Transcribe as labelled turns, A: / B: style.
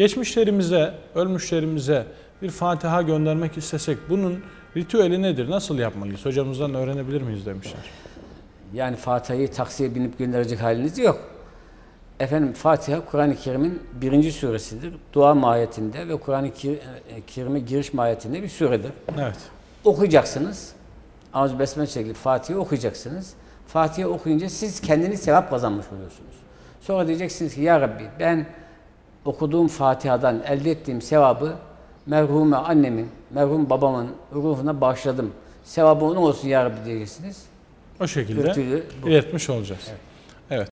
A: Geçmişlerimize, ölmüşlerimize bir Fatiha göndermek istesek bunun ritüeli nedir? Nasıl yapmalıyız? Hocamızdan öğrenebilir miyiz demişler.
B: Yani Fatiha'yı taksiye binip gönderecek haliniz yok. Efendim Fatiha Kur'an-ı Kerim'in birinci suresidir. Dua mahiyetinde ve Kur'an-ı e, Kerim'e giriş mahiyetinde bir suredir.
A: Evet.
B: Okuyacaksınız. Ağız besmele çekilip Fatiha okuyacaksınız. Fatiha okuyunca siz kendiniz sevap kazanmış oluyorsunuz. Sonra diyeceksiniz ki ya Rabbi ben okuduğum Fatiha'dan elde ettiğim sevabı merhume annemin, merhum babamın ruhuna bağışladım. Sevabı onun olsun ya Rabbi diyeceksiniz.
A: O şekilde iletmiş olacağız.